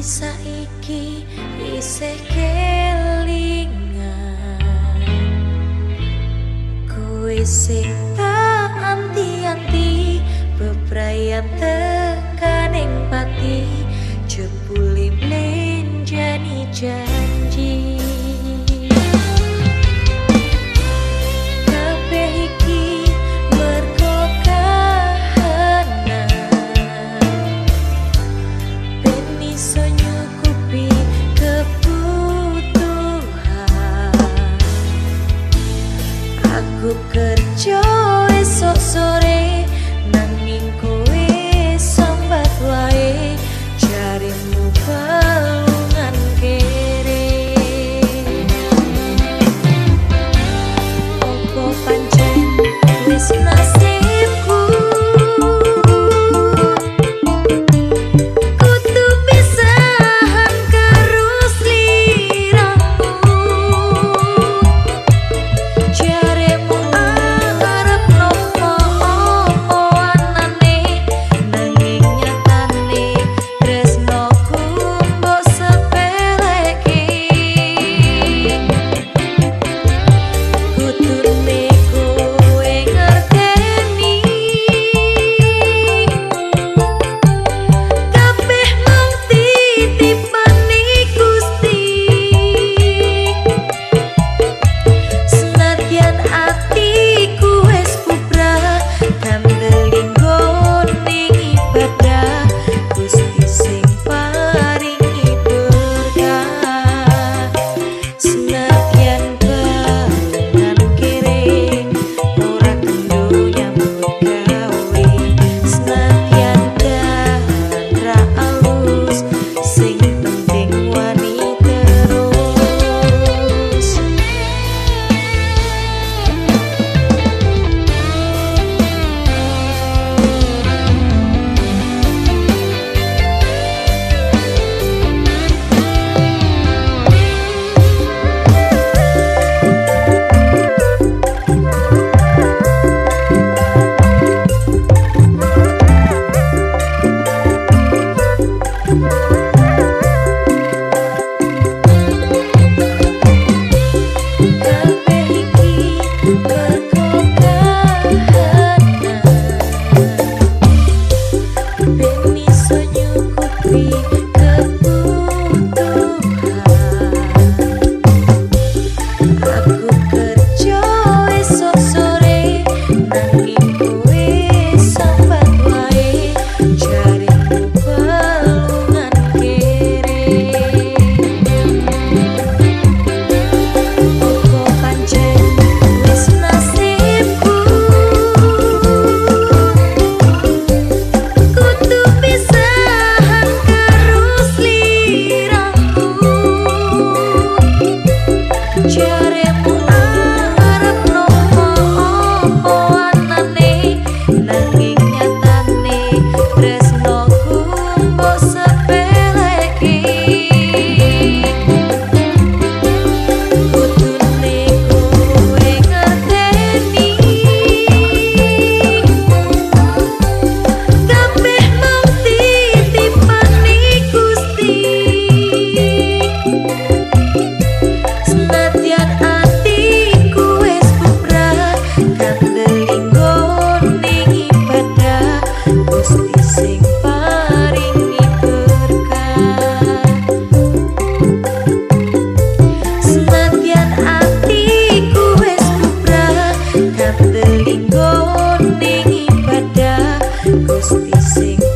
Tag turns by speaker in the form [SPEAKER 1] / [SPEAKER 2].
[SPEAKER 1] saiki isih kelingan. Kowe sing tak anti-anti beprayan tekaning pati jebule menjani jani bekerja sing.